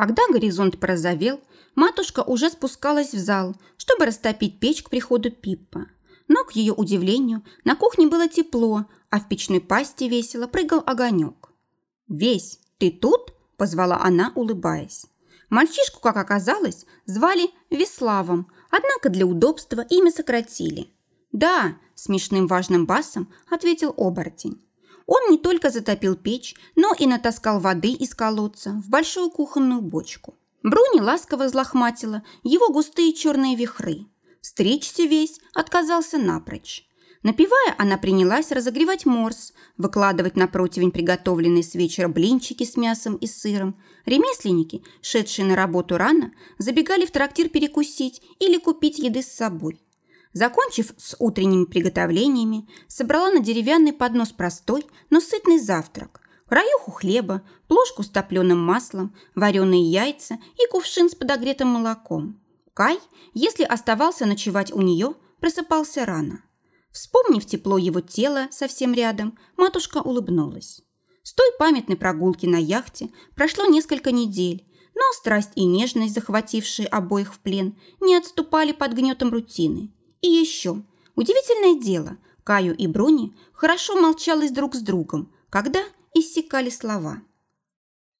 Когда горизонт порозовел, матушка уже спускалась в зал, чтобы растопить печь к приходу Пиппа. Но, к ее удивлению, на кухне было тепло, а в печной пасти весело прыгал огонек. «Весь, ты тут?» – позвала она, улыбаясь. Мальчишку, как оказалось, звали Веславом, однако для удобства имя сократили. «Да», – смешным важным басом ответил оборотень. Он не только затопил печь, но и натаскал воды из колодца в большую кухонную бочку. Бруни ласково взлохматила его густые черные вихры. Стричься весь отказался напрочь. Напивая, она принялась разогревать морс, выкладывать на противень приготовленные с вечера блинчики с мясом и сыром. Ремесленники, шедшие на работу рано, забегали в трактир перекусить или купить еды с собой. Закончив с утренними приготовлениями, собрала на деревянный поднос простой, но сытный завтрак. Краюху хлеба, плошку с топленым маслом, вареные яйца и кувшин с подогретым молоком. Кай, если оставался ночевать у нее, просыпался рано. Вспомнив тепло его тела совсем рядом, матушка улыбнулась. С той памятной прогулки на яхте прошло несколько недель, но страсть и нежность, захватившие обоих в плен, не отступали под гнетом рутины – и еще, удивительное дело, Каю и Бруни хорошо молчалось друг с другом, когда иссякали слова.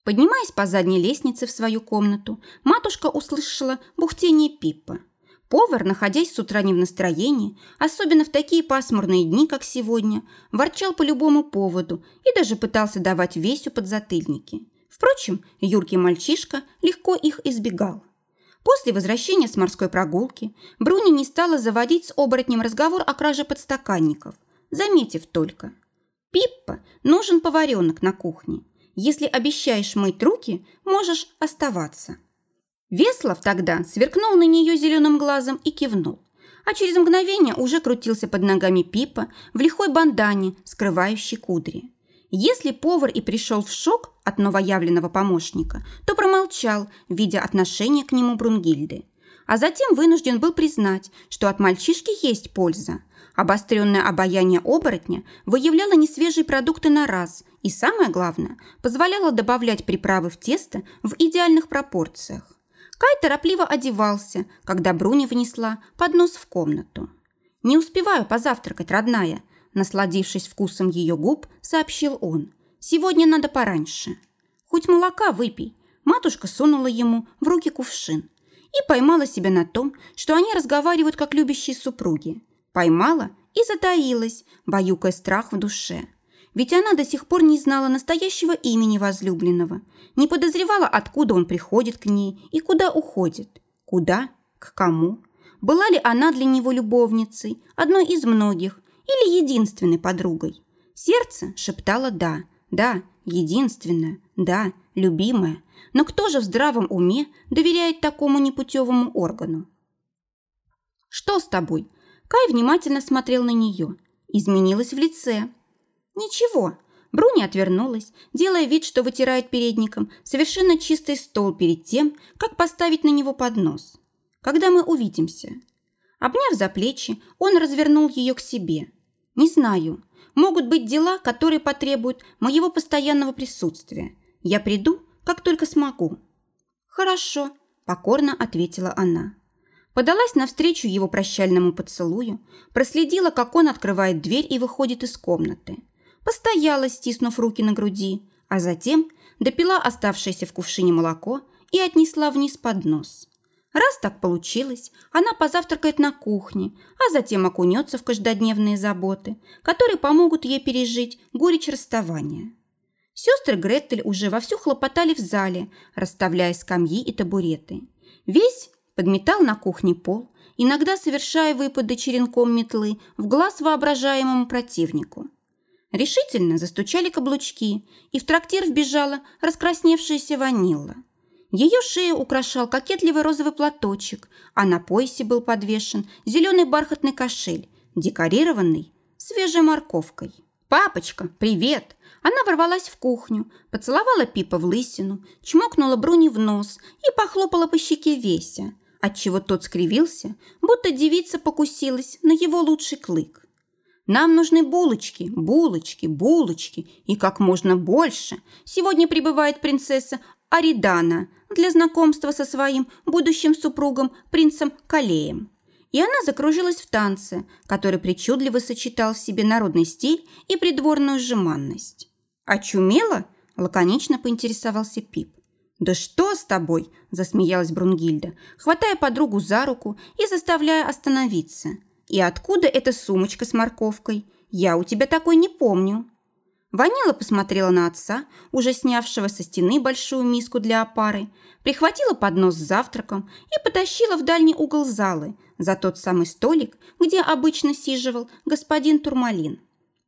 Поднимаясь по задней лестнице в свою комнату, матушка услышала бухтение Пиппа. Повар, находясь с утра не в настроении, особенно в такие пасмурные дни, как сегодня, ворчал по любому поводу и даже пытался давать Весю подзатыльники. Впрочем, юркий мальчишка легко их избегал. После возвращения с морской прогулки Бруни не стала заводить с оборотнем разговор о краже подстаканников, заметив только. «Пиппа, нужен поваренок на кухне. Если обещаешь мыть руки, можешь оставаться». Веслов тогда сверкнул на нее зеленым глазом и кивнул, а через мгновение уже крутился под ногами Пипа в лихой бандане, скрывающей кудри. Если повар и пришел в шок от новоявленного помощника, то промолчал, видя отношение к нему Брунгильды. А затем вынужден был признать, что от мальчишки есть польза. Обостренное обаяние оборотня выявляло несвежие продукты на раз и, самое главное, позволяло добавлять приправы в тесто в идеальных пропорциях. Кай торопливо одевался, когда Бруни внесла поднос в комнату. «Не успеваю позавтракать, родная», Насладившись вкусом ее губ, сообщил он. «Сегодня надо пораньше. Хоть молока выпей». Матушка сунула ему в руки кувшин и поймала себя на том, что они разговаривают как любящие супруги. Поймала и затаилась, баюкая страх в душе. Ведь она до сих пор не знала настоящего имени возлюбленного, не подозревала, откуда он приходит к ней и куда уходит. Куда? К кому? Была ли она для него любовницей, одной из многих, или единственной подругой? Сердце шептало «да», «да», единственная, «да», любимая. Но кто же в здравом уме доверяет такому непутевому органу? «Что с тобой?» Кай внимательно смотрел на нее. Изменилась в лице. «Ничего». Бруни отвернулась, делая вид, что вытирает передником совершенно чистый стол перед тем, как поставить на него поднос. «Когда мы увидимся?» Обняв за плечи, он развернул ее к себе – не знаю. Могут быть дела, которые потребуют моего постоянного присутствия. Я приду, как только смогу. Хорошо, покорно ответила она. Подалась навстречу его прощальному поцелую, проследила, как он открывает дверь и выходит из комнаты. Постояла, стиснув руки на груди, а затем допила оставшееся в кувшине молоко и отнесла вниз под нос. Раз так получилось, она позавтракает на кухне, а затем окунется в каждодневные заботы, которые помогут ей пережить горечь расставания. Сестры Гретель уже вовсю хлопотали в зале, расставляя скамьи и табуреты. Весь подметал на кухне пол, иногда совершая выпады черенком метлы в глаз воображаемому противнику. Решительно застучали каблучки, и в трактир вбежала раскрасневшаяся ванилла. Ее шею украшал кокетливый розовый платочек, а на поясе был подвешен зеленый бархатный кошель, декорированный свежей морковкой. «Папочка, привет!» Она ворвалась в кухню, поцеловала Пипа в лысину, чмокнула Бруни в нос и похлопала по щеке Веся, отчего тот скривился, будто девица покусилась на его лучший клык. «Нам нужны булочки, булочки, булочки и как можно больше. Сегодня прибывает принцесса Аридана, для знакомства со своим будущим супругом, принцем Калеем. И она закружилась в танце, который причудливо сочетал в себе народный стиль и придворную жеманность. «Очумела?» – лаконично поинтересовался Пип. «Да что с тобой?» – засмеялась Брунгильда, хватая подругу за руку и заставляя остановиться. «И откуда эта сумочка с морковкой? Я у тебя такой не помню». Ванила посмотрела на отца, уже снявшего со стены большую миску для опары, прихватила поднос с завтраком и потащила в дальний угол залы, за тот самый столик, где обычно сиживал господин Турмалин.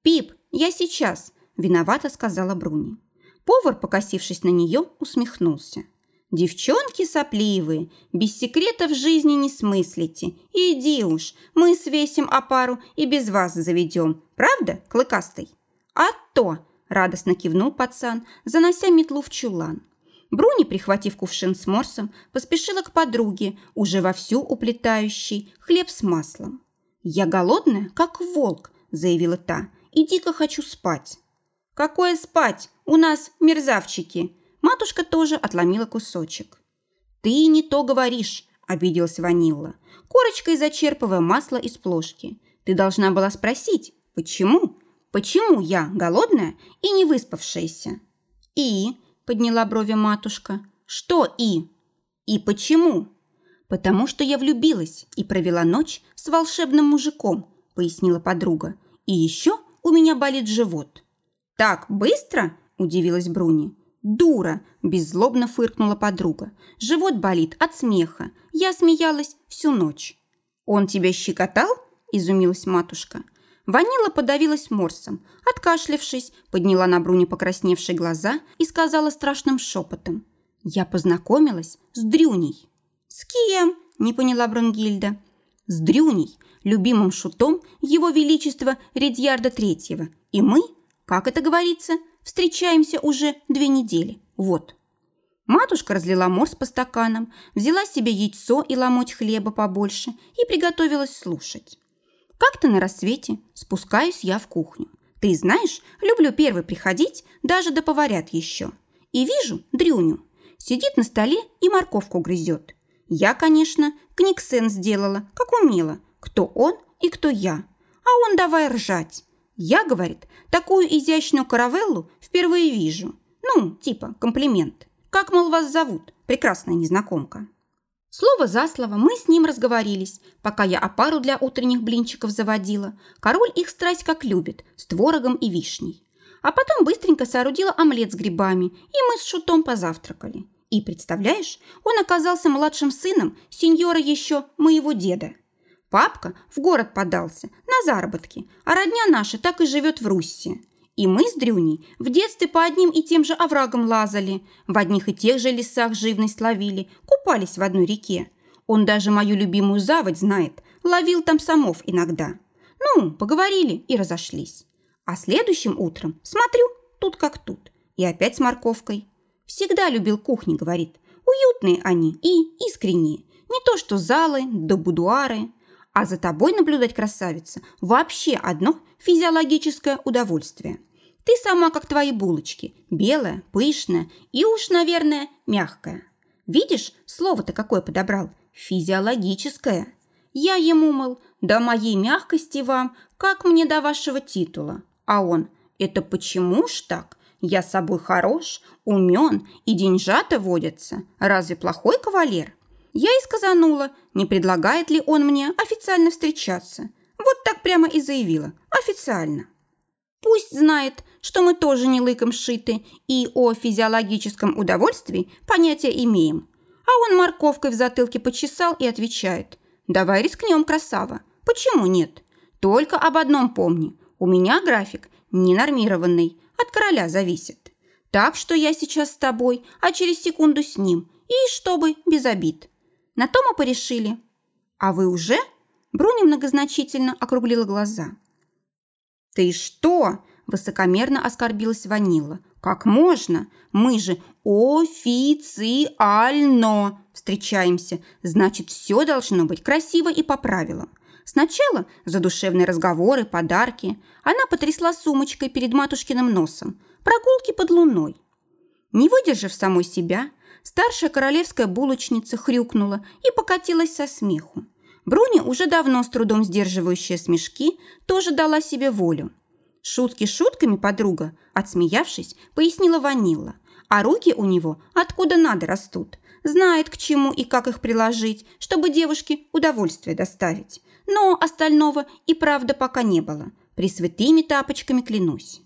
«Пип, я сейчас!» – виновато сказала Бруни. Повар, покосившись на нее, усмехнулся. «Девчонки сопливые, без секретов жизни не смыслите. Иди уж, мы свесим опару и без вас заведем. Правда, клыкастый?» «А то!» – радостно кивнул пацан, занося метлу в чулан. Бруни, прихватив кувшин с морсом, поспешила к подруге, уже вовсю уплетающей хлеб с маслом. «Я голодная, как волк», – заявила та, – «и дико хочу спать». «Какое спать? У нас мерзавчики!» Матушка тоже отломила кусочек. «Ты не то говоришь», – обиделась Ванилла, корочкой зачерпывая масло из плошки. «Ты должна была спросить, почему? Почему я голодная и не выспавшаяся?» «И?» – подняла брови матушка. «Что «и»?» «И почему?» «Потому что я влюбилась и провела ночь с волшебным мужиком», – пояснила подруга. «И еще у меня болит живот». «Так быстро?» – удивилась Бруни. «Дура!» – беззлобно фыркнула подруга. «Живот болит от смеха. Я смеялась всю ночь». «Он тебя щекотал?» – изумилась матушка. Ванила подавилась морсом, откашлявшись, подняла на Бруни покрасневшие глаза и сказала страшным шепотом. «Я познакомилась с Дрюней». «С кем?» – не поняла Брунгильда. «С Дрюней, любимым шутом его величества Редьярда Третьего. И мы, как это говорится, встречаемся уже две недели. Вот». Матушка разлила морс по стаканам, взяла себе яйцо и ломоть хлеба побольше и приготовилась слушать. Как-то на рассвете спускаюсь я в кухню. Ты знаешь, люблю первый приходить, даже до поварят еще. И вижу Дрюню. Сидит на столе и морковку грызет. Я, конечно, книгсен сделала, как умела. Кто он и кто я. А он давай ржать. Я, говорит, такую изящную каравеллу впервые вижу. Ну, типа комплимент. Как, мол, вас зовут, прекрасная незнакомка? Слово за слово мы с ним разговорились, пока я опару для утренних блинчиков заводила. Король их страсть как любит, с творогом и вишней. А потом быстренько соорудила омлет с грибами, и мы с Шутом позавтракали. И, представляешь, он оказался младшим сыном сеньора еще моего деда. Папка в город подался на заработки, а родня наша так и живет в Руси. И мы с Дрюней в детстве по одним и тем же оврагам лазали, в одних и тех же лесах живность ловили, купались в одной реке. Он даже мою любимую заводь знает, ловил там самов иногда. Ну, поговорили и разошлись. А следующим утром смотрю, тут как тут, и опять с морковкой. Всегда любил кухни, говорит. Уютные они и искренние. Не то что залы да будуары. А за тобой наблюдать, красавица, вообще одно физиологическое удовольствие. Ты сама, как твои булочки, белая, пышная и уж, наверное, мягкая. Видишь, слово-то какое подобрал? Физиологическое. Я ему, мол, до моей мягкости вам, как мне до вашего титула. А он, это почему ж так? Я собой хорош, умен и деньжата водятся. Разве плохой кавалер? Я и сказанула, не предлагает ли он мне официально встречаться. Вот так прямо и заявила. Официально. Пусть знает, что мы тоже не лыком шиты и о физиологическом удовольствии понятия имеем. А он морковкой в затылке почесал и отвечает. «Давай рискнем, красава. Почему нет? Только об одном помни. У меня график ненормированный, от короля зависит. Так что я сейчас с тобой, а через секунду с ним. И чтобы без обид. На то мы порешили. А вы уже? Бруни многозначительно округлила глаза. Ты что? Высокомерно оскорбилась Ванила. Как можно? Мы же официально встречаемся. Значит, все должно быть красиво и по правилам. Сначала задушевные разговоры, подарки. Она потрясла сумочкой перед матушкиным носом. Прогулки под луной. Не выдержав самой себя, Старшая королевская булочница хрюкнула и покатилась со смеху. Бруни, уже давно с трудом сдерживающая смешки, тоже дала себе волю. Шутки шутками, подруга, отсмеявшись, пояснила Ванилла. А руки у него откуда надо растут. Знает, к чему и как их приложить, чтобы девушке удовольствие доставить. Но остального и правда пока не было. Пресвятыми тапочками клянусь.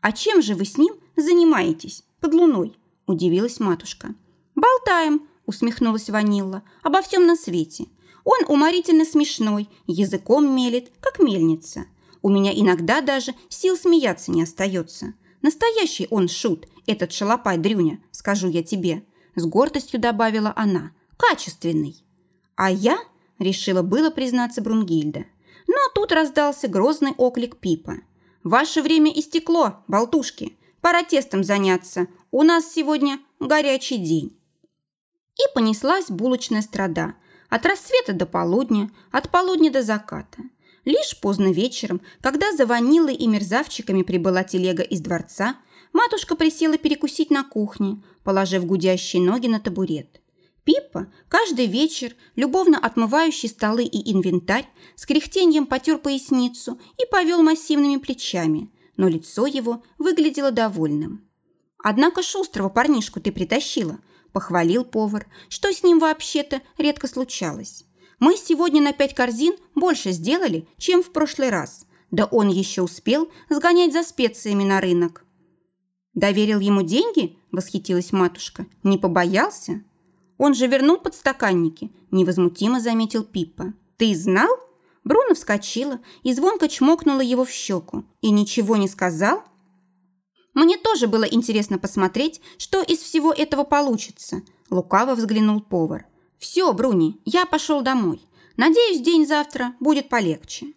«А чем же вы с ним занимаетесь под луной?» – удивилась матушка. «Болтаем», – усмехнулась Ванилла, – «обо всем на свете. Он уморительно смешной, языком мелет, как мельница. У меня иногда даже сил смеяться не остается. Настоящий он шут, этот шалопай Дрюня, скажу я тебе», – с гордостью добавила она. «Качественный». «А я?» – решила было признаться Брунгильда. Но тут раздался грозный оклик Пипа. «Ваше время истекло, болтушки. Пора тестом заняться. У нас сегодня горячий день». И понеслась булочная страда. От рассвета до полудня, от полудня до заката. Лишь поздно вечером, когда за ванилой и мерзавчиками прибыла телега из дворца, матушка присела перекусить на кухне, положив гудящие ноги на табурет. Пиппа каждый вечер, любовно отмывающий столы и инвентарь, с кряхтеньем потер поясницу и повел массивными плечами, но лицо его выглядело довольным. «Однако шустрого парнишку ты притащила», – похвалил повар, что с ним вообще-то редко случалось. «Мы сегодня на пять корзин больше сделали, чем в прошлый раз. Да он еще успел сгонять за специями на рынок». «Доверил ему деньги?» – восхитилась матушка. «Не побоялся?» Он же вернул подстаканники», – невозмутимо заметил Пиппа. «Ты знал?» Бруно вскочила и звонко чмокнула его в щеку. «И ничего не сказал?» «Мне тоже было интересно посмотреть, что из всего этого получится», – лукаво взглянул повар. «Все, Бруни, я пошел домой. Надеюсь, день завтра будет полегче».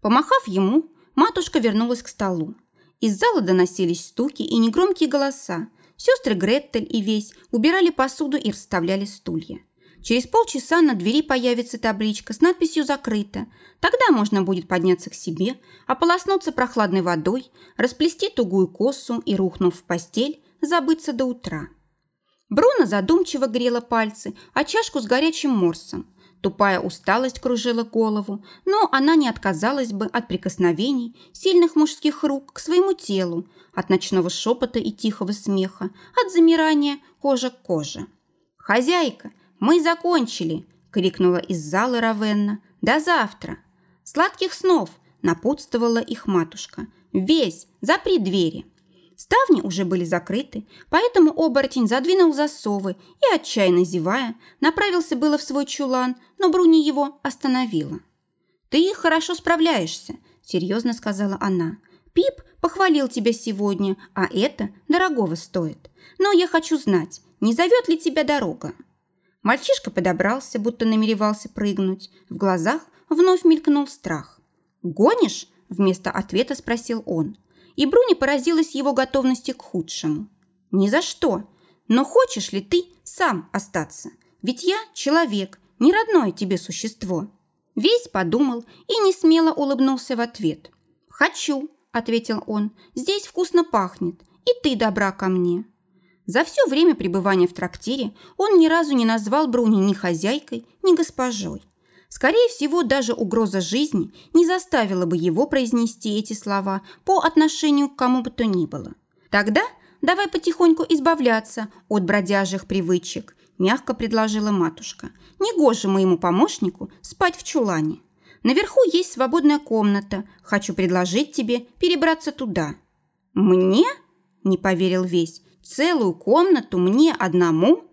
Помахав ему, матушка вернулась к столу. Из зала доносились стуки и негромкие голоса, Сестры Греттель и Весь убирали посуду и расставляли стулья. Через полчаса на двери появится табличка с надписью «Закрыто». Тогда можно будет подняться к себе, ополоснуться прохладной водой, расплести тугую косу и, рухнув в постель, забыться до утра. Бруно задумчиво грела пальцы, а чашку с горячим морсом. Тупая усталость кружила голову, но она не отказалась бы от прикосновений сильных мужских рук к своему телу, от ночного шепота и тихого смеха, от замирания кожа к коже. «Хозяйка, мы закончили!» – крикнула из зала Равенна. «До завтра!» «Сладких снов!» – напутствовала их матушка. «Весь! Запри двери!» Ставни уже были закрыты, поэтому оборотень задвинул засовы и, отчаянно зевая, направился было в свой чулан, но Бруни его остановила. «Ты хорошо справляешься», – серьезно сказала она. «Пип похвалил тебя сегодня, а это дорогого стоит. Но я хочу знать, не зовет ли тебя дорога?» Мальчишка подобрался, будто намеревался прыгнуть. В глазах вновь мелькнул страх. «Гонишь?» – вместо ответа спросил он и Бруни поразилась его готовности к худшему. «Ни за что. Но хочешь ли ты сам остаться? Ведь я человек, не родное тебе существо». Весь подумал и не смело улыбнулся в ответ. «Хочу», – ответил он, – «здесь вкусно пахнет, и ты добра ко мне». За все время пребывания в трактире он ни разу не назвал Бруни ни хозяйкой, ни госпожой. Скорее всего, даже угроза жизни не заставила бы его произнести эти слова по отношению к кому бы то ни было. Тогда давай потихоньку избавляться от бродяжих привычек, мягко предложила матушка. Негоже моему помощнику спать в чулане. Наверху есть свободная комната. Хочу предложить тебе перебраться туда». «Мне?» – не поверил весь. «Целую комнату мне одному?»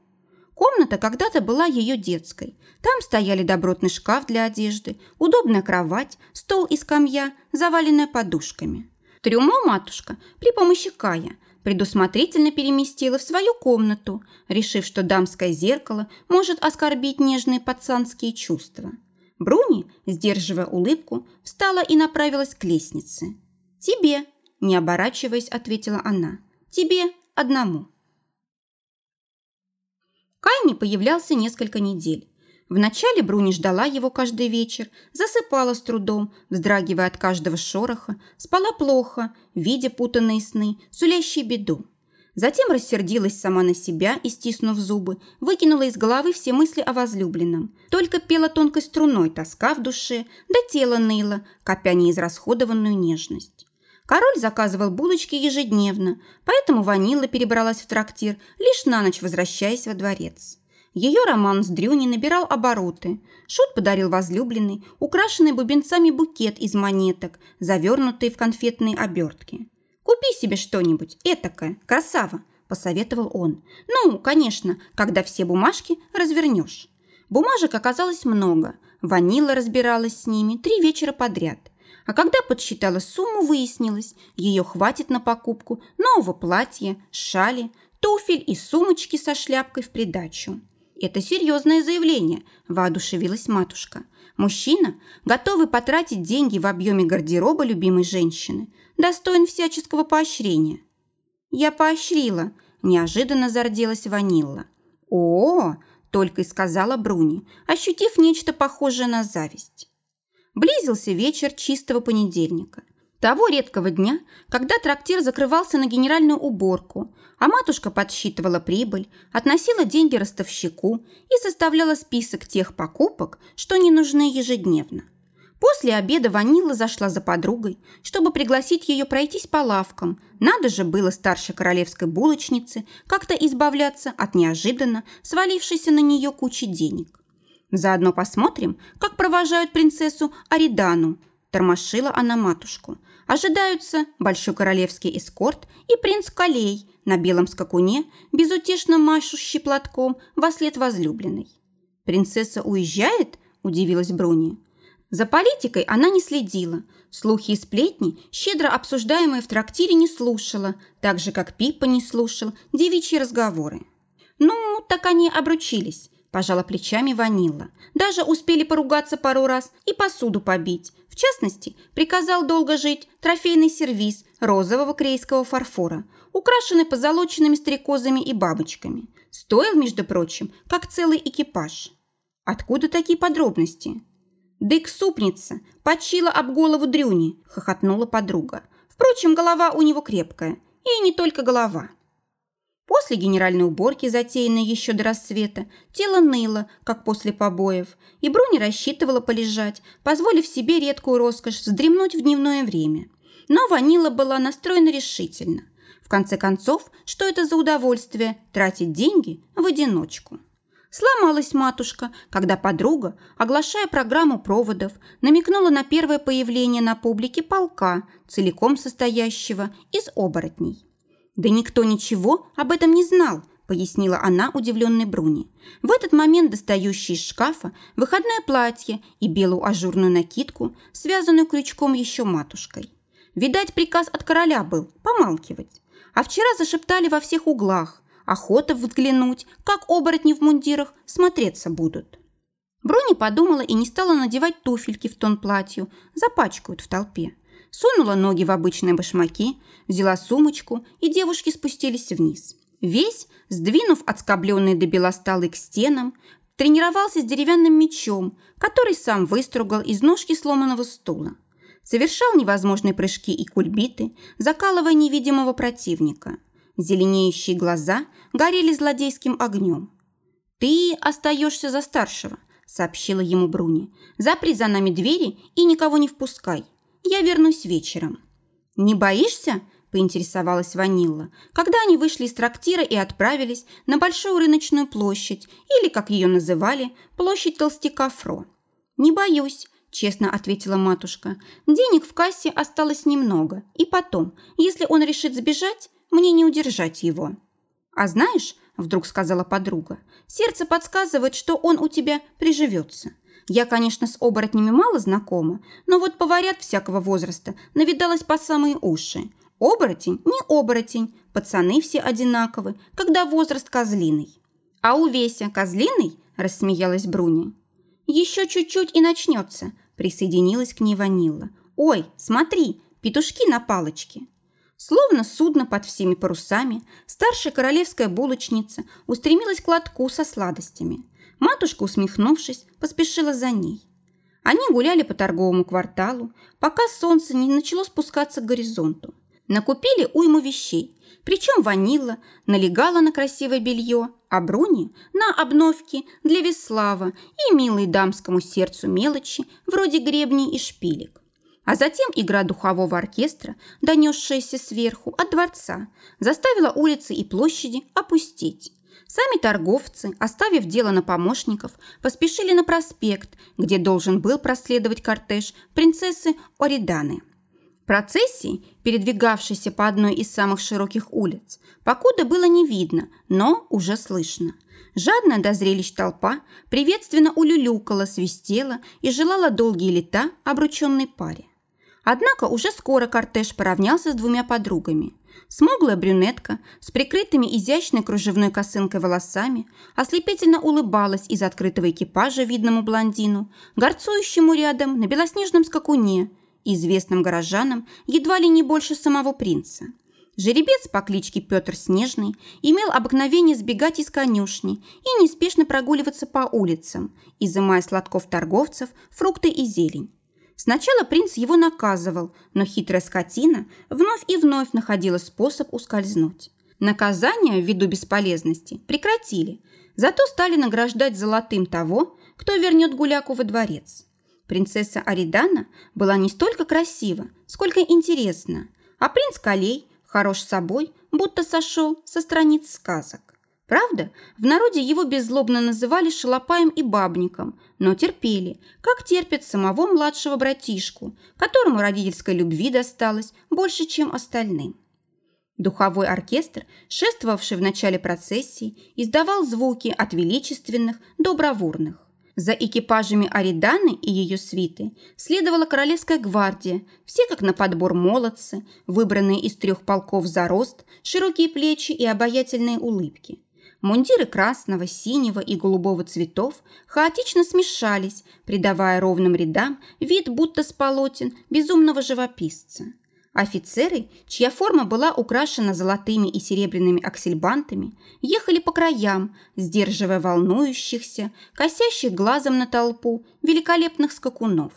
Комната когда-то была ее детской. Там стояли добротный шкаф для одежды, удобная кровать, стол и скамья, заваленная подушками. Трюмо матушка при помощи Кая предусмотрительно переместила в свою комнату, решив, что дамское зеркало может оскорбить нежные пацанские чувства. Бруни, сдерживая улыбку, встала и направилась к лестнице. «Тебе», – не оборачиваясь, ответила она, – «тебе одному». Кай не появлялся несколько недель. Вначале Бруни ждала его каждый вечер, засыпала с трудом, вздрагивая от каждого шороха, спала плохо, видя путанные сны, сулящие беду. Затем рассердилась сама на себя и, стиснув зубы, выкинула из головы все мысли о возлюбленном. Только пела тонкой струной тоска в душе, да тело ныло, копя неизрасходованную нежность. Король заказывал булочки ежедневно, поэтому Ванила перебралась в трактир, лишь на ночь возвращаясь во дворец. Ее роман с Дрюни набирал обороты. Шут подарил возлюбленный украшенный бубенцами букет из монеток, завернутый в конфетные обертки. «Купи себе что-нибудь, этакое, красава», – посоветовал он. «Ну, конечно, когда все бумажки развернешь». Бумажек оказалось много. Ванила разбиралась с ними три вечера подряд. А когда подсчитала сумму, выяснилось, ее хватит на покупку нового платья, шали, туфель и сумочки со шляпкой в придачу. «Это серьезное заявление», – воодушевилась матушка. «Мужчина, готовый потратить деньги в объеме гардероба любимой женщины, достоин всяческого поощрения». «Я поощрила», – неожиданно зарделась Ванилла. «О!», -о – только и сказала Бруни, ощутив нечто похожее на зависть. Близился вечер чистого понедельника. Того редкого дня, когда трактир закрывался на генеральную уборку, а матушка подсчитывала прибыль, относила деньги ростовщику и составляла список тех покупок, что не нужны ежедневно. После обеда Ванила зашла за подругой, чтобы пригласить ее пройтись по лавкам. Надо же было старшей королевской булочнице как-то избавляться от неожиданно свалившейся на нее кучи денег. Заодно посмотрим, как провожают принцессу Аридану. Тормошила она матушку. Ожидаются большой королевский эскорт и принц Калей на белом скакуне, безутешно машущий платком во след возлюбленной. «Принцесса уезжает?» – удивилась Бруни. За политикой она не следила. Слухи и сплетни, щедро обсуждаемые в трактире, не слушала, так же, как Пиппа не слушал девичьи разговоры. Ну, так они обручились. Пожала плечами Ванилла. Даже успели поругаться пару раз и посуду побить. В частности, приказал долго жить трофейный сервиз розового крейского фарфора, украшенный позолоченными стрекозами и бабочками. Стоил, между прочим, как целый экипаж. Откуда такие подробности? «Дык супница, почила об голову Дрюни», – хохотнула подруга. «Впрочем, голова у него крепкая. И не только голова». После генеральной уборки, затеянной еще до рассвета, тело ныло, как после побоев, и Бруни рассчитывала полежать, позволив себе редкую роскошь вздремнуть в дневное время. Но Ванила была настроена решительно. В конце концов, что это за удовольствие тратить деньги в одиночку? Сломалась матушка, когда подруга, оглашая программу проводов, намекнула на первое появление на публике полка, целиком состоящего из оборотней. «Да никто ничего об этом не знал», – пояснила она удивленной Бруни. В этот момент достающий из шкафа выходное платье и белую ажурную накидку, связанную крючком еще матушкой. Видать, приказ от короля был – помалкивать. А вчера зашептали во всех углах. Охота взглянуть, как оборотни в мундирах смотреться будут. Бруни подумала и не стала надевать туфельки в тон платью, запачкают в толпе сунула ноги в обычные башмаки, взяла сумочку, и девушки спустились вниз. Весь, сдвинув отскобленные до бела столы к стенам, тренировался с деревянным мечом, который сам выстругал из ножки сломанного стула. Совершал невозможные прыжки и кульбиты, закалывая невидимого противника. Зеленеющие глаза горели злодейским огнем. «Ты остаешься за старшего», — сообщила ему Бруни. «Запри за нами двери и никого не впускай. Я вернусь вечером». «Не боишься?» – поинтересовалась Ванилла, когда они вышли из трактира и отправились на Большую рыночную площадь, или, как ее называли, площадь толстяка Фро. «Не боюсь», – честно ответила матушка. «Денег в кассе осталось немного, и потом, если он решит сбежать, мне не удержать его». «А знаешь», – вдруг сказала подруга, – «сердце подсказывает, что он у тебя приживется. Я, конечно, с оборотнями мало знакома, но вот поварят всякого возраста навидалась по самые уши. Оборотень не оборотень, пацаны все одинаковы, когда возраст козлиный. А у Веся козлиный, рассмеялась Бруни. Еще чуть-чуть и начнется, присоединилась к ней Ванилла. Ой, смотри, петушки на палочке. Словно судно под всеми парусами, старшая королевская булочница устремилась к лотку со сладостями. Матушка, усмехнувшись, поспешила за ней. Они гуляли по торговому кварталу, пока солнце не начало спускаться к горизонту. Накупили уйму вещей, причем ванила налегала на красивое белье, а Бруни – на обновки для Веслава и милые дамскому сердцу мелочи, вроде гребней и шпилек. А затем игра духового оркестра, донесшаяся сверху от дворца, заставила улицы и площади опустить. Сами торговцы, оставив дело на помощников, поспешили на проспект, где должен был проследовать кортеж принцессы Ориданы. Процессии, передвигавшейся по одной из самых широких улиц, покуда было не видно, но уже слышно. Жадная до зрелищ толпа приветственно улюлюкала, свистела и желала долгие лета обрученной паре. Однако уже скоро кортеж поравнялся с двумя подругами. Смуглая брюнетка с прикрытыми изящной кружевной косынкой волосами ослепительно улыбалась из открытого экипажа видному блондину, горцующему рядом на белоснежном скакуне, известным горожанам едва ли не больше самого принца. Жеребец по кличке Петр Снежный имел обыкновение сбегать из конюшни и неспешно прогуливаться по улицам, изымая сладков торговцев, фрукты и зелень. Сначала принц его наказывал, но хитрая скотина вновь и вновь находила способ ускользнуть. Наказания ввиду бесполезности прекратили, зато стали награждать золотым того, кто вернет гуляку во дворец. Принцесса Аридана была не столько красива, сколько интересна, а принц Калей хорош собой, будто сошел со страниц сказок. Правда, в народе его беззлобно называли шалопаем и бабником, но терпели, как терпят самого младшего братишку, которому родительской любви досталось больше, чем остальным. Духовой оркестр, шествовавший в начале процессии, издавал звуки от величественных до бравурных. За экипажами Ариданы и ее свиты следовала Королевская гвардия, все как на подбор молодцы, выбранные из трех полков за рост, широкие плечи и обаятельные улыбки. Мундиры красного, синего и голубого цветов хаотично смешались, придавая ровным рядам вид будто с полотен безумного живописца. Офицеры, чья форма была украшена золотыми и серебряными аксельбантами, ехали по краям, сдерживая волнующихся, косящих глазом на толпу великолепных скакунов.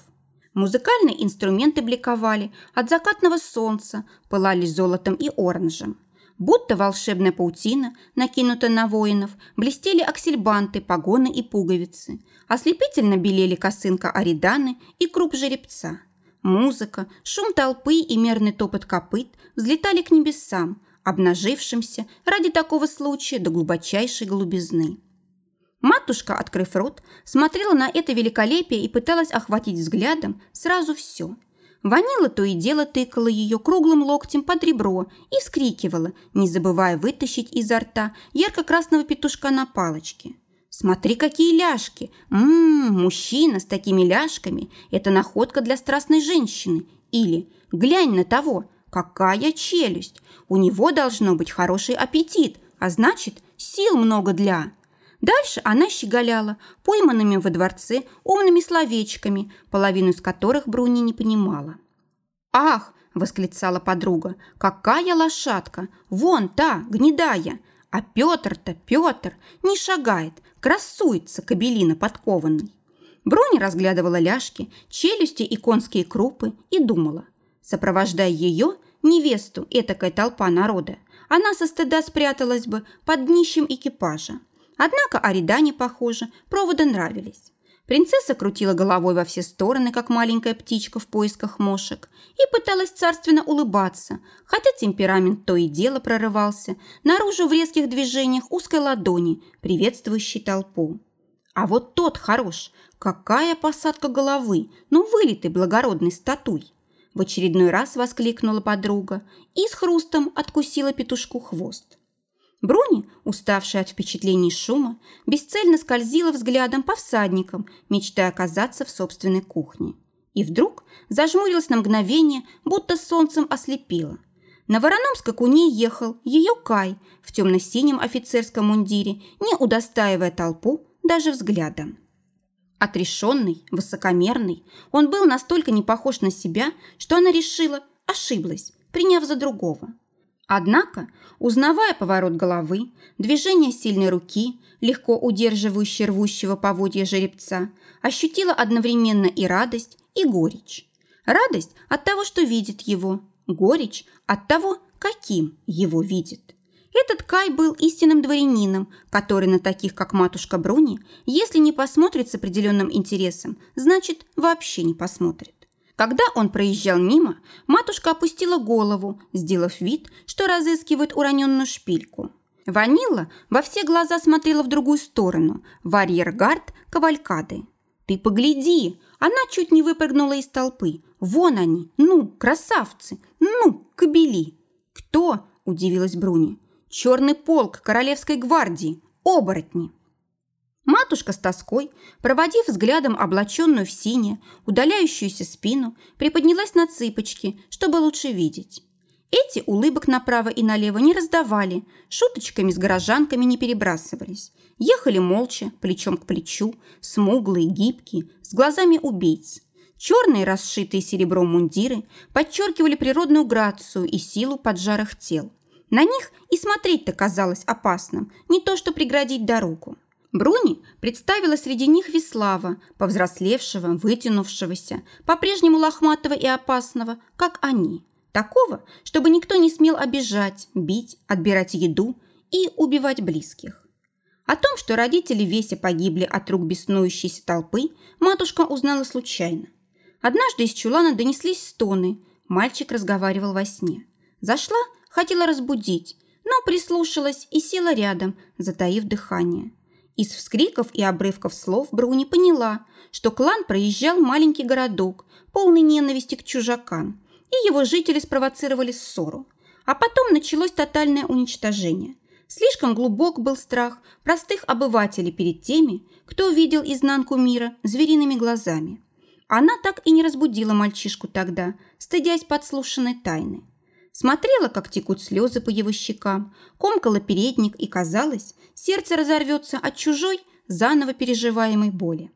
Музыкальные инструменты бликовали от закатного солнца, пылали золотом и оранжем. Будто волшебная паутина, накинутая на воинов, блестели аксельбанты, погоны и пуговицы. Ослепительно белели косынка Ариданы и круп жеребца. Музыка, шум толпы и мерный топот копыт взлетали к небесам, обнажившимся ради такого случая до глубочайшей голубизны. Матушка, открыв рот, смотрела на это великолепие и пыталась охватить взглядом сразу все – Ванила то и дело тыкала ее круглым локтем под ребро и вскрикивала, не забывая вытащить изо рта ярко-красного петушка на палочке. «Смотри, какие ляжки! Ммм, мужчина с такими ляжками – это находка для страстной женщины!» Или «Глянь на того! Какая челюсть! У него должно быть хороший аппетит, а значит, сил много для...» Дальше она щеголяла пойманными во дворце умными словечками, половину из которых Бруни не понимала. «Ах!» – восклицала подруга. «Какая лошадка! Вон та, гнедая! А Петр-то, Петр, не шагает, красуется кабелина подкованный!» Бруни разглядывала ляжки, челюсти и конские крупы и думала. Сопровождая ее, невесту, этакая толпа народа, она со стыда спряталась бы под днищем экипажа. Однако Аридане, похоже, проводы нравились. Принцесса крутила головой во все стороны, как маленькая птичка в поисках мошек, и пыталась царственно улыбаться, хотя темперамент то и дело прорывался наружу в резких движениях узкой ладони, приветствующей толпу. А вот тот хорош, какая посадка головы, ну вылитый благородный статуй. В очередной раз воскликнула подруга и с хрустом откусила петушку хвост. Бруни, уставшая от впечатлений шума, бесцельно скользила взглядом по всадникам, мечтая оказаться в собственной кухне. И вдруг зажмурилась на мгновение, будто солнцем ослепила. На вороном скакуне ехал ее Кай в темно-синем офицерском мундире, не удостаивая толпу даже взглядом. Отрешенный, высокомерный, он был настолько не похож на себя, что она решила, ошиблась, приняв за другого. Однако, узнавая поворот головы, движение сильной руки, легко удерживающей рвущего поводья жеребца, ощутила одновременно и радость, и горечь. Радость от того, что видит его, горечь от того, каким его видит. Этот Кай был истинным дворянином, который на таких, как матушка Бруни, если не посмотрит с определенным интересом, значит, вообще не посмотрит. Когда он проезжал мимо, матушка опустила голову, сделав вид, что разыскивает уроненную шпильку. Ванила во все глаза смотрела в другую сторону, в арьергард кавалькады. «Ты погляди!» Она чуть не выпрыгнула из толпы. «Вон они! Ну, красавцы! Ну, кобели!» «Кто?» – удивилась Бруни. «Черный полк Королевской гвардии! Оборотни!» Матушка с тоской, проводив взглядом облаченную в сине, удаляющуюся спину, приподнялась на цыпочки, чтобы лучше видеть. Эти улыбок направо и налево не раздавали, шуточками с горожанками не перебрасывались. Ехали молча, плечом к плечу, смуглые, гибкие, с глазами убийц. Черные, расшитые серебром мундиры, подчеркивали природную грацию и силу поджарых тел. На них и смотреть-то казалось опасным, не то что преградить дорогу. Бруни представила среди них Веслава, повзрослевшего, вытянувшегося, по-прежнему лохматого и опасного, как они. Такого, чтобы никто не смел обижать, бить, отбирать еду и убивать близких. О том, что родители Веси погибли от рук беснующейся толпы, матушка узнала случайно. Однажды из чулана донеслись стоны. Мальчик разговаривал во сне. Зашла, хотела разбудить, но прислушалась и села рядом, затаив дыхание. Из вскриков и обрывков слов Бруни поняла, что клан проезжал маленький городок, полный ненависти к чужакам, и его жители спровоцировали ссору. А потом началось тотальное уничтожение. Слишком глубок был страх простых обывателей перед теми, кто увидел изнанку мира звериными глазами. Она так и не разбудила мальчишку тогда, стыдясь подслушанной тайны. Смотрела, как текут слезы по его щекам, комкала передник и, казалось, сердце разорвется от чужой, заново переживаемой боли.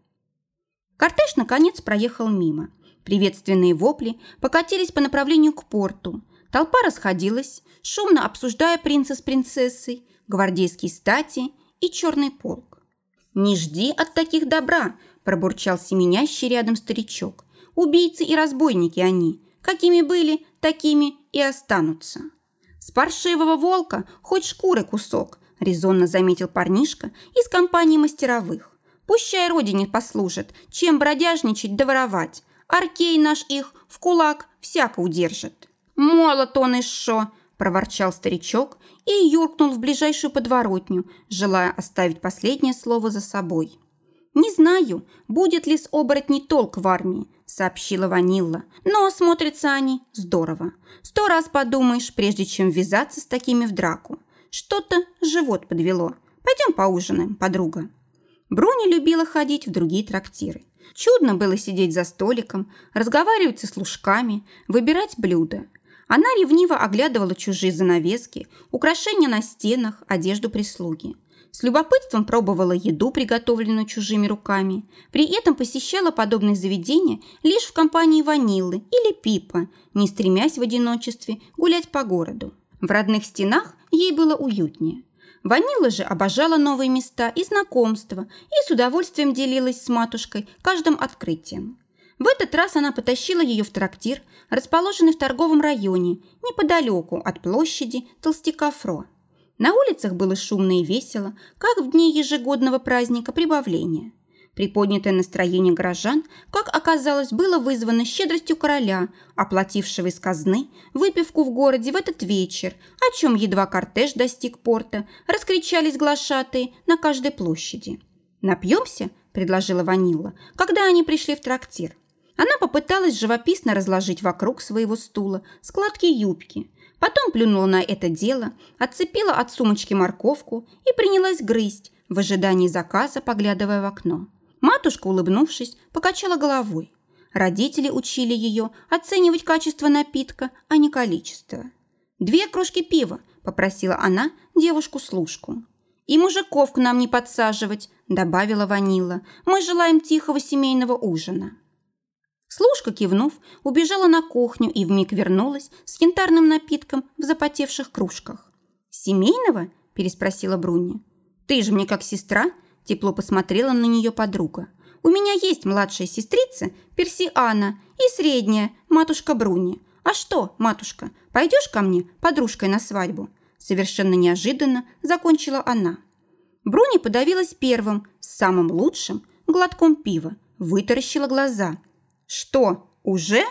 Кортеж, наконец, проехал мимо. Приветственные вопли покатились по направлению к порту. Толпа расходилась, шумно обсуждая принца с принцессой, гвардейские стати и черный полк. «Не жди от таких добра!» – пробурчал семенящий рядом старичок. «Убийцы и разбойники они. Какими были, такими и останутся. С паршивого волка хоть шкуры кусок, резонно заметил парнишка из компании мастеровых. Пущай родине послужит, чем бродяжничать да воровать. Аркей наш их в кулак всяко удержит. Молот он и шо, проворчал старичок и юркнул в ближайшую подворотню, желая оставить последнее слово за собой. «Не знаю, будет ли с оборотней толк в армии», – сообщила Ванилла. «Но смотрятся они здорово. Сто раз подумаешь, прежде чем ввязаться с такими в драку. Что-то живот подвело. Пойдем поужинаем, подруга». Бруни любила ходить в другие трактиры. Чудно было сидеть за столиком, разговаривать со служками, выбирать блюда. Она ревниво оглядывала чужие занавески, украшения на стенах, одежду прислуги. С любопытством пробовала еду, приготовленную чужими руками. При этом посещала подобные заведения лишь в компании Ванилы или Пипа, не стремясь в одиночестве гулять по городу. В родных стенах ей было уютнее. Ванила же обожала новые места и знакомства и с удовольствием делилась с матушкой каждым открытием. В этот раз она потащила ее в трактир, расположенный в торговом районе, неподалеку от площади Толстяка Фро. На улицах было шумно и весело, как в дни ежегодного праздника прибавления. Приподнятое настроение горожан, как оказалось, было вызвано щедростью короля, оплатившего из казны выпивку в городе в этот вечер, о чем едва кортеж достиг порта, раскричались глашатые на каждой площади. «Напьемся?» – предложила Ванила, когда они пришли в трактир. Она попыталась живописно разложить вокруг своего стула складки юбки, Потом плюнула на это дело, отцепила от сумочки морковку и принялась грызть, в ожидании заказа, поглядывая в окно. Матушка, улыбнувшись, покачала головой. Родители учили ее оценивать качество напитка, а не количество. «Две кружки пива», – попросила она девушку-служку. «И мужиков к нам не подсаживать», – добавила Ванила. «Мы желаем тихого семейного ужина». Служка, кивнув, убежала на кухню и вмиг вернулась с янтарным напитком в запотевших кружках. «Семейного?» – переспросила Бруни. «Ты же мне как сестра?» – тепло посмотрела на нее подруга. «У меня есть младшая сестрица Персиана и средняя матушка Бруни. «А что, матушка, пойдешь ко мне подружкой на свадьбу?» Совершенно неожиданно закончила она. Бруни подавилась первым, самым лучшим, глотком пива, вытаращила глаза. «Что, уже?»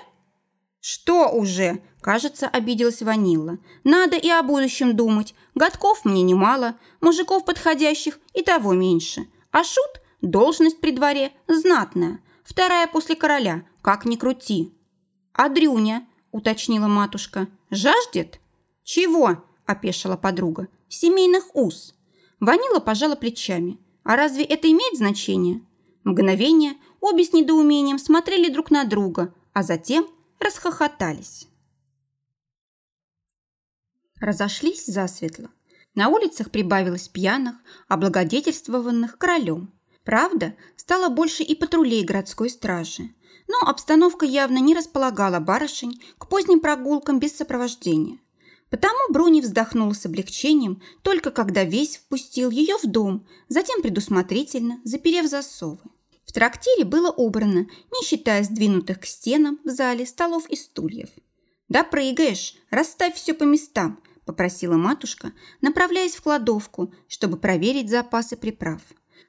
«Что уже?» – кажется, обиделась Ванилла. «Надо и о будущем думать. Годков мне немало, мужиков подходящих и того меньше. А шут – должность при дворе знатная. Вторая после короля, как ни крути». «А Дрюня?» – уточнила матушка. «Жаждет?» «Чего?» – опешила подруга. «Семейных уз». Ванила пожала плечами. «А разве это имеет значение?» Мгновение обе с недоумением смотрели друг на друга, а затем расхохотались. Разошлись засветло. На улицах прибавилось пьяных, облагодетельствованных королем. Правда, стало больше и патрулей городской стражи. Но обстановка явно не располагала барышень к поздним прогулкам без сопровождения. Потому Бруни вздохнула с облегчением, только когда весь впустил ее в дом, затем предусмотрительно заперев засовы трактире было убрано, не считая сдвинутых к стенам в зале столов и стульев. «Да прыгаешь, расставь все по местам», – попросила матушка, направляясь в кладовку, чтобы проверить запасы приправ.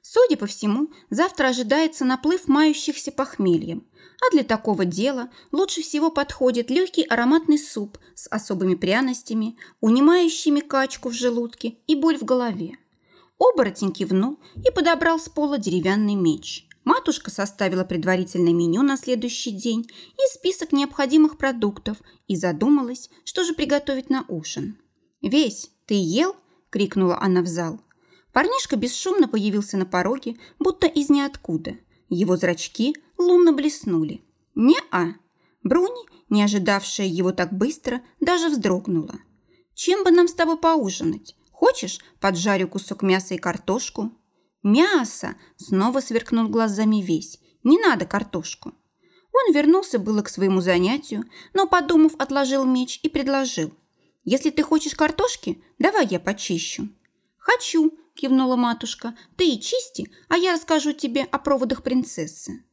Судя по всему, завтра ожидается наплыв мающихся похмельем, а для такого дела лучше всего подходит легкий ароматный суп с особыми пряностями, унимающими качку в желудке и боль в голове. Оборотень кивнул и подобрал с пола деревянный меч. Матушка составила предварительное меню на следующий день и список необходимых продуктов и задумалась, что же приготовить на ужин. «Весь, ты ел?» – крикнула она в зал. Парнишка бесшумно появился на пороге, будто из ниоткуда. Его зрачки лунно блеснули. «Не-а!» Бруни, не ожидавшая его так быстро, даже вздрогнула. «Чем бы нам с тобой поужинать? Хочешь, поджарю кусок мяса и картошку?» «Мясо!» – снова сверкнул глазами весь. «Не надо картошку!» Он вернулся было к своему занятию, но, подумав, отложил меч и предложил. «Если ты хочешь картошки, давай я почищу». «Хочу!» – кивнула матушка. «Ты и чисти, а я расскажу тебе о проводах принцессы».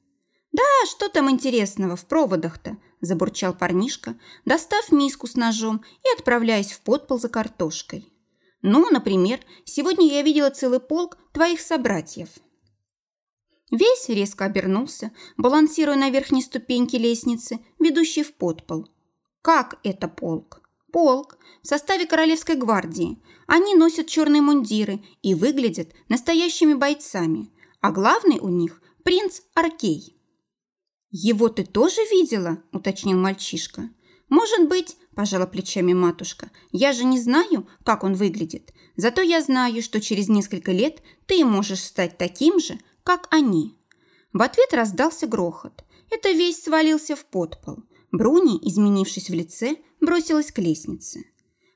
«Да, что там интересного в проводах-то?» – забурчал парнишка, достав миску с ножом и отправляясь в подпол за картошкой. Ну, например, сегодня я видела целый полк твоих собратьев. Весь резко обернулся, балансируя на верхней ступеньке лестницы, ведущей в подпол. Как это полк? Полк в составе Королевской гвардии. Они носят черные мундиры и выглядят настоящими бойцами. А главный у них – принц Аркей. «Его ты тоже видела?» – уточнил мальчишка. «Может быть, – пожала плечами матушка. «Я же не знаю, как он выглядит. Зато я знаю, что через несколько лет ты можешь стать таким же, как они». В ответ раздался грохот. Это весь свалился в подпол. Бруни, изменившись в лице, бросилась к лестнице.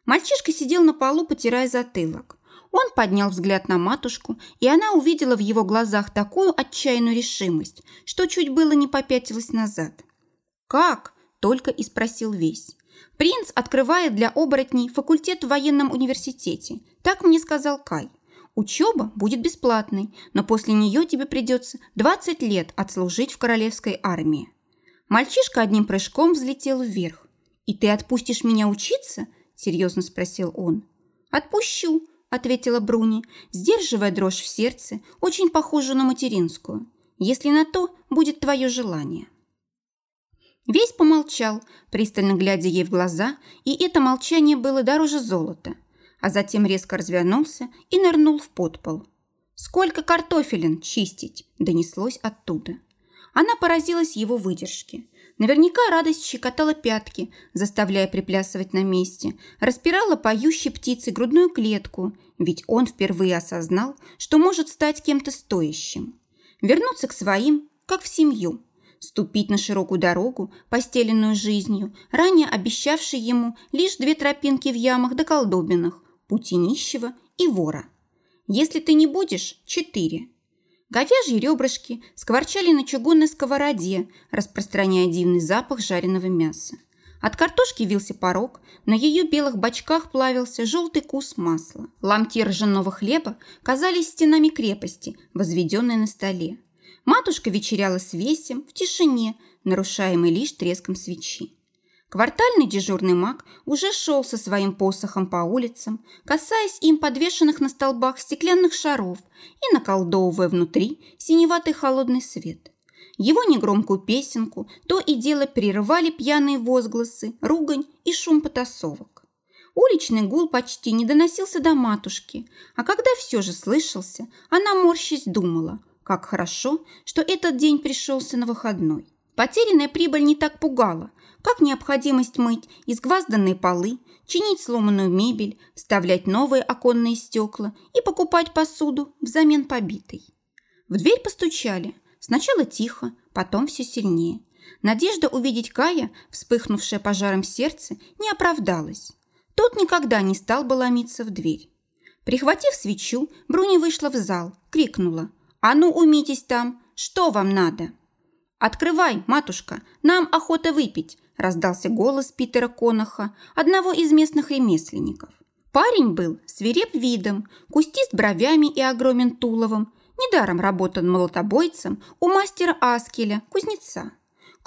Мальчишка сидел на полу, потирая затылок. Он поднял взгляд на матушку, и она увидела в его глазах такую отчаянную решимость, что чуть было не попятилась назад. «Как?» – только и спросил весь. Принц открывает для оборотней факультет в военном университете. Так мне сказал Кай. Учеба будет бесплатной, но после нее тебе придется 20 лет отслужить в королевской армии. Мальчишка одним прыжком взлетел вверх. «И ты отпустишь меня учиться?» – серьезно спросил он. «Отпущу», – ответила Бруни, сдерживая дрожь в сердце, очень похожую на материнскую. «Если на то будет твое желание». Весь помолчал, пристально глядя ей в глаза, и это молчание было дороже золота. А затем резко развернулся и нырнул в подпол. «Сколько картофелин чистить?» – донеслось оттуда. Она поразилась его выдержке. Наверняка радость щекотала пятки, заставляя приплясывать на месте, распирала поющей птицей грудную клетку, ведь он впервые осознал, что может стать кем-то стоящим. Вернуться к своим, как в семью – ступить на широкую дорогу, постеленную жизнью, ранее обещавшей ему лишь две тропинки в ямах да колдобинах, пути нищего и вора. Если ты не будешь – четыре. Говяжьи ребрышки скворчали на чугунной сковороде, распространяя дивный запах жареного мяса. От картошки вился порог, на ее белых бочках плавился желтый кус масла. Ломти ржаного хлеба казались стенами крепости, возведенной на столе. Матушка вечеряла с весем, в тишине, нарушаемой лишь треском свечи. Квартальный дежурный маг уже шел со своим посохом по улицам, касаясь им подвешенных на столбах стеклянных шаров и наколдовывая внутри синеватый холодный свет. Его негромкую песенку то и дело прерывали пьяные возгласы, ругань и шум потасовок. Уличный гул почти не доносился до матушки, а когда все же слышался, она, морщись, думала, как хорошо, что этот день пришелся на выходной. Потерянная прибыль не так пугала, как необходимость мыть изгвазданные полы, чинить сломанную мебель, вставлять новые оконные стекла и покупать посуду взамен побитой. В дверь постучали. Сначала тихо, потом все сильнее. Надежда увидеть Кая, вспыхнувшая пожаром сердце, не оправдалась. Тот никогда не стал бы ломиться в дверь. Прихватив свечу, Бруни вышла в зал, крикнула. «А ну, умитесь там! Что вам надо?» «Открывай, матушка, нам охота выпить, раздался голос Питера Конаха, одного из местных ремесленников. Парень был свиреп видом, кустист бровями и огромен туловом, недаром работал молотобойцем у мастера Аскеля, кузнеца.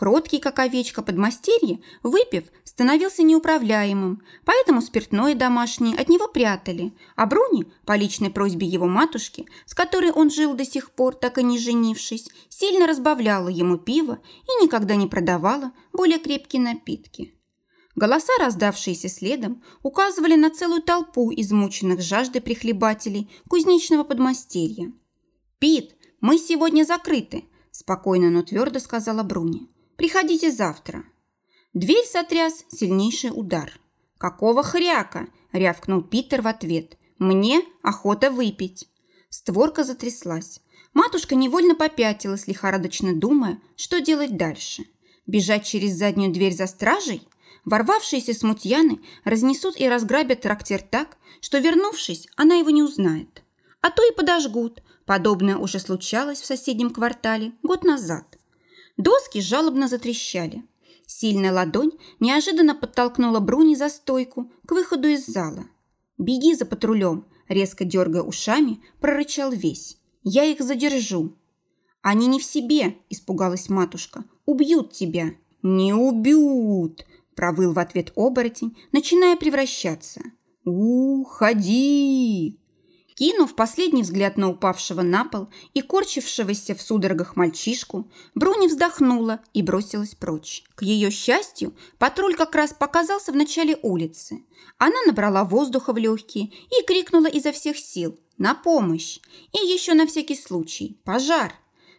Кроткий, как овечка подмастерье, выпив, становился неуправляемым, поэтому спиртное домашнее от него прятали, а Бруни, по личной просьбе его матушки, с которой он жил до сих пор, так и не женившись, сильно разбавляла ему пиво и никогда не продавала более крепкие напитки. Голоса, раздавшиеся следом, указывали на целую толпу измученных жаждой прихлебателей кузнечного подмастерья. «Пит, мы сегодня закрыты», – спокойно, но твердо сказала Бруни. Приходите завтра». Дверь сотряс сильнейший удар. «Какого хряка?» – рявкнул Питер в ответ. «Мне охота выпить». Створка затряслась. Матушка невольно попятилась, лихорадочно думая, что делать дальше. Бежать через заднюю дверь за стражей? Ворвавшиеся смутьяны разнесут и разграбят трактир так, что, вернувшись, она его не узнает. А то и подожгут. Подобное уже случалось в соседнем квартале год назад. Доски жалобно затрещали. Сильная ладонь неожиданно подтолкнула Бруни за стойку к выходу из зала. «Беги за патрулем!» – резко дергая ушами, прорычал весь. «Я их задержу!» «Они не в себе!» – испугалась матушка. «Убьют тебя!» «Не убьют!» – провыл в ответ оборотень, начиная превращаться. «Уходи!» Кинув последний взгляд на упавшего на пол и корчившегося в судорогах мальчишку, Бруни вздохнула и бросилась прочь. К ее счастью, патруль как раз показался в начале улицы. Она набрала воздуха в легкие и крикнула изо всех сил «На помощь!» и еще на всякий случай «Пожар!»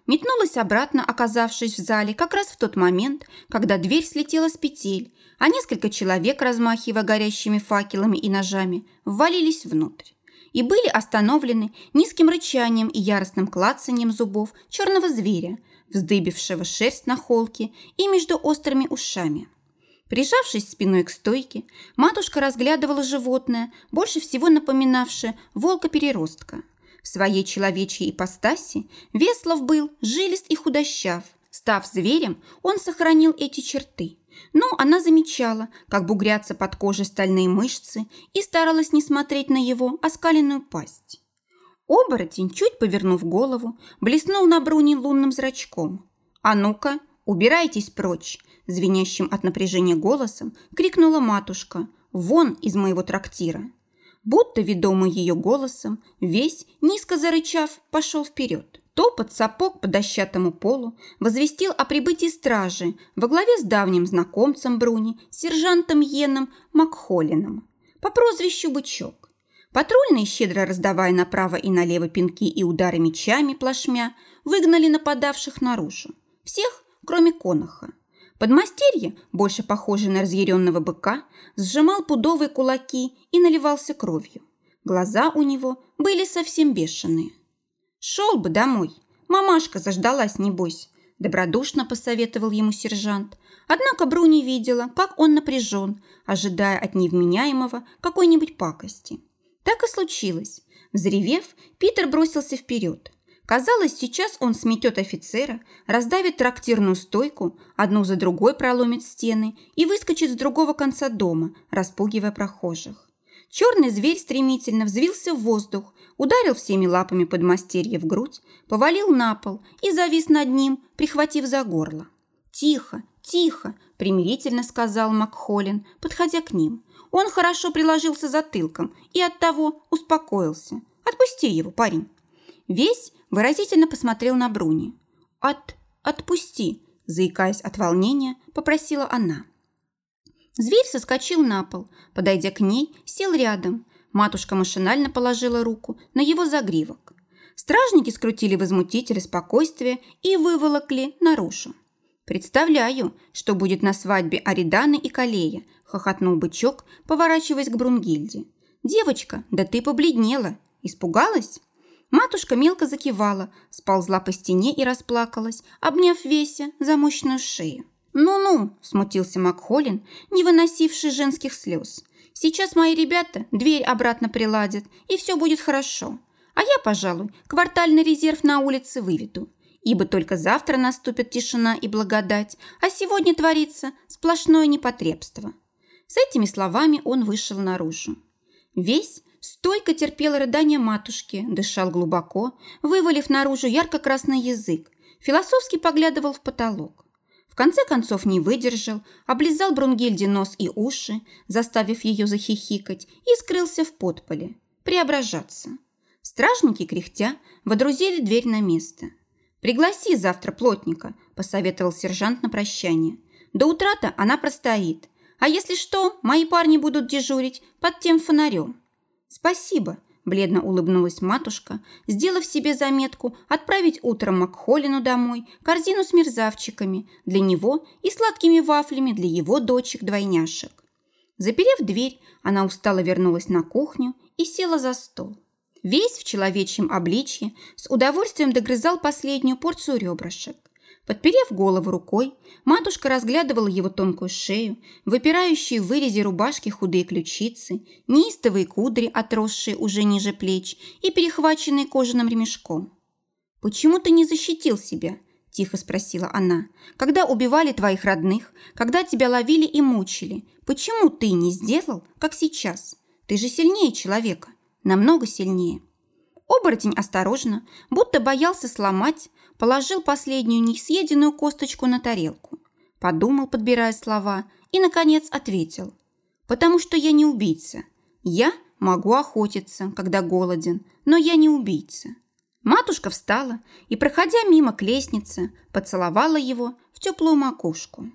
Метнулась обратно, оказавшись в зале как раз в тот момент, когда дверь слетела с петель, а несколько человек, размахивая горящими факелами и ножами, ввалились внутрь и были остановлены низким рычанием и яростным клацанием зубов черного зверя, вздыбившего шерсть на холке и между острыми ушами. Прижавшись спиной к стойке, матушка разглядывала животное, больше всего напоминавшее волка-переростка. В своей человечьей ипостаси Веслов был жилист и худощав. Став зверем, он сохранил эти черты – но она замечала, как бугрятся под кожей стальные мышцы и старалась не смотреть на его оскаленную пасть. Оборотень, чуть повернув голову, блеснул на Бруни лунным зрачком. «А ну-ка, убирайтесь прочь!» Звенящим от напряжения голосом крикнула матушка. «Вон из моего трактира!» Будто ведомый ее голосом, весь, низко зарычав, пошел вперед. Топот сапог по дощатому полу возвестил о прибытии стражи во главе с давним знакомцем Бруни, сержантом Йеном Макхолином, по прозвищу Бычок. Патрульные, щедро раздавая направо и налево пинки и удары мечами плашмя, выгнали нападавших наружу. Всех, кроме Коноха. Подмастерье, больше похожий на разъяренного быка, сжимал пудовые кулаки и наливался кровью. Глаза у него были совсем бешеные. «Шел бы домой. Мамашка заждалась, небось», – добродушно посоветовал ему сержант. Однако Бруни видела, как он напряжен, ожидая от невменяемого какой-нибудь пакости. Так и случилось. Взревев, Питер бросился вперед. Казалось, сейчас он сметет офицера, раздавит трактирную стойку, одну за другой проломит стены и выскочит с другого конца дома, распугивая прохожих. Черный зверь стремительно взвился в воздух, ударил всеми лапами подмастерья в грудь, повалил на пол и завис над ним, прихватив за горло. Тихо, тихо», – примирительно сказал Макхолин, подходя к ним. Он хорошо приложился затылком и оттого успокоился. «Отпусти его, парень». Весь выразительно посмотрел на Бруни. «От... отпусти», – заикаясь от волнения, попросила она. Зверь соскочил на пол, подойдя к ней, сел рядом. Матушка машинально положила руку на его загривок. Стражники скрутили возмутителя спокойствия и выволокли наружу. «Представляю, что будет на свадьбе Ариданы и Калея», – хохотнул бычок, поворачиваясь к Брунгильде. «Девочка, да ты побледнела. Испугалась?» Матушка мелко закивала, сползла по стене и расплакалась, обняв Веся за мощную шею. «Ну-ну», – смутился Макхолин, не выносивший женских слез. «Сейчас мои ребята дверь обратно приладят, и все будет хорошо. А я, пожалуй, квартальный резерв на улице выведу, ибо только завтра наступит тишина и благодать, а сегодня творится сплошное непотребство». С этими словами он вышел наружу. Весь стойко терпел рыдания матушки, дышал глубоко, вывалив наружу ярко-красный язык, философски поглядывал в потолок. Конце концов не выдержал, облизал Брунгильде нос и уши, заставив ее захихикать, и скрылся в подполе. Преображаться. Стражники, кряхтя, водрузили дверь на место. «Пригласи завтра плотника», – посоветовал сержант на прощание. «До утра-то она простоит. А если что, мои парни будут дежурить под тем фонарем». «Спасибо», Бледно улыбнулась матушка, сделав себе заметку отправить утром Макхолину домой корзину с мерзавчиками для него и сладкими вафлями для его дочек-двойняшек. Заперев дверь, она устало вернулась на кухню и села за стол. Весь в человечьем обличье с удовольствием догрызал последнюю порцию ребрышек. Подперев голову рукой, матушка разглядывала его тонкую шею, выпирающие в вырезе рубашки худые ключицы, неистовые кудри, отросшие уже ниже плеч и перехваченные кожаным ремешком. «Почему ты не защитил себя?» – тихо спросила она. «Когда убивали твоих родных, когда тебя ловили и мучили, почему ты не сделал, как сейчас? Ты же сильнее человека, намного сильнее». Оборотень осторожно, будто боялся сломать, положил последнюю несъеденную косточку на тарелку. Подумал, подбирая слова, и, наконец, ответил. «Потому что я не убийца. Я могу охотиться, когда голоден, но я не убийца». Матушка встала и, проходя мимо к лестнице, поцеловала его в теплую макушку.